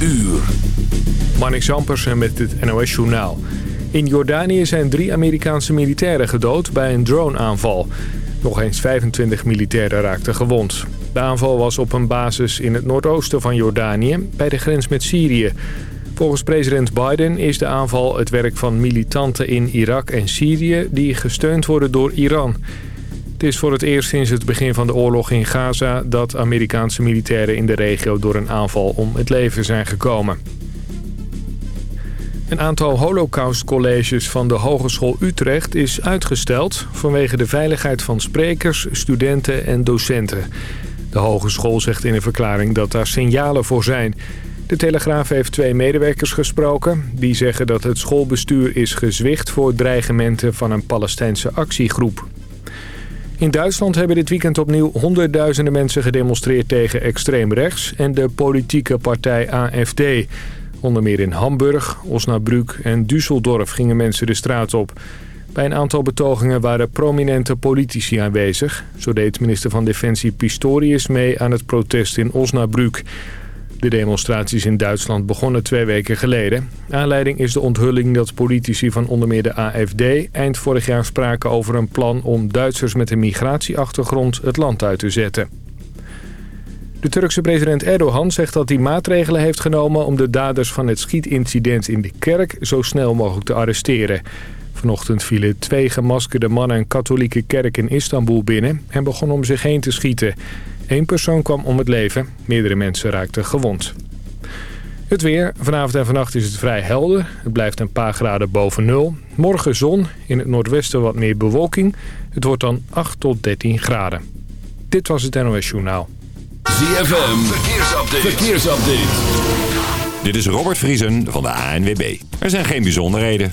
uur. Marnix Zampersen met het NOS Journaal. In Jordanië zijn drie Amerikaanse militairen gedood bij een droneaanval. Nog eens 25 militairen raakten gewond. De aanval was op een basis in het noordoosten van Jordanië, bij de grens met Syrië. Volgens president Biden is de aanval het werk van militanten in Irak en Syrië... die gesteund worden door Iran. Het is voor het eerst sinds het begin van de oorlog in Gaza... dat Amerikaanse militairen in de regio door een aanval om het leven zijn gekomen. Een aantal holocaustcolleges van de Hogeschool Utrecht is uitgesteld... vanwege de veiligheid van sprekers, studenten en docenten. De hogeschool zegt in een verklaring dat daar signalen voor zijn... De Telegraaf heeft twee medewerkers gesproken. Die zeggen dat het schoolbestuur is gezwicht voor dreigementen van een Palestijnse actiegroep. In Duitsland hebben dit weekend opnieuw honderdduizenden mensen gedemonstreerd tegen extreem rechts en de politieke partij AFD. Onder meer in Hamburg, Osnabrück en Düsseldorf gingen mensen de straat op. Bij een aantal betogingen waren prominente politici aanwezig. Zo deed minister van Defensie Pistorius mee aan het protest in Osnabrück. De demonstraties in Duitsland begonnen twee weken geleden. Aanleiding is de onthulling dat politici van onder meer de AFD... eind vorig jaar spraken over een plan om Duitsers met een migratieachtergrond het land uit te zetten. De Turkse president Erdogan zegt dat hij maatregelen heeft genomen... om de daders van het schietincident in de kerk zo snel mogelijk te arresteren. Vanochtend vielen twee gemaskerde mannen een katholieke kerk in Istanbul binnen... en begonnen om zich heen te schieten... Eén persoon kwam om het leven. Meerdere mensen raakten gewond. Het weer. Vanavond en vannacht is het vrij helder. Het blijft een paar graden boven nul. Morgen zon. In het noordwesten wat meer bewolking. Het wordt dan 8 tot 13 graden. Dit was het NOS Journaal. ZFM. Verkeersupdate. Verkeersupdate. Dit is Robert Vriesen van de ANWB. Er zijn geen bijzonderheden.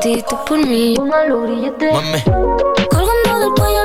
ti, por mí. Una Mami. Colgando del cuello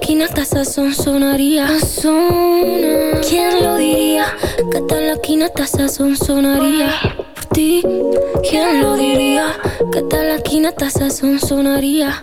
laquinata esa son sonaría Zona. ¿Quién lo diría? Que tal laquinata esa son sonaría Por ti, ¿quién lo diría? Que tal laquinata esa son sonaría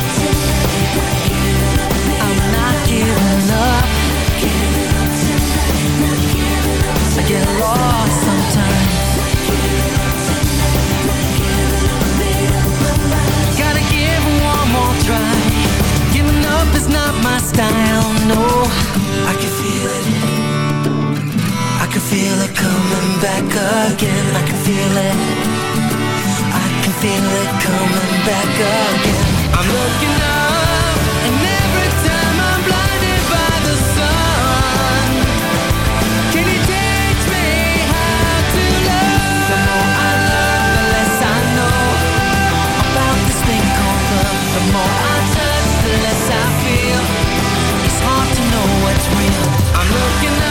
I get lost sometimes. Gotta give one more try. Giving up is not my style, no. I can feel it. I can feel it coming back again. I can feel it. I can feel it coming back again. I'm looking up. The more I touch, the less I feel. It's hard to know what's real. I'm looking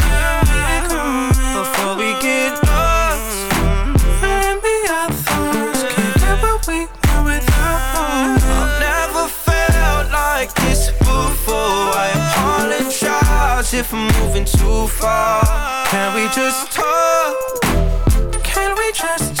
if I'm moving too far. Can we just talk? Can we just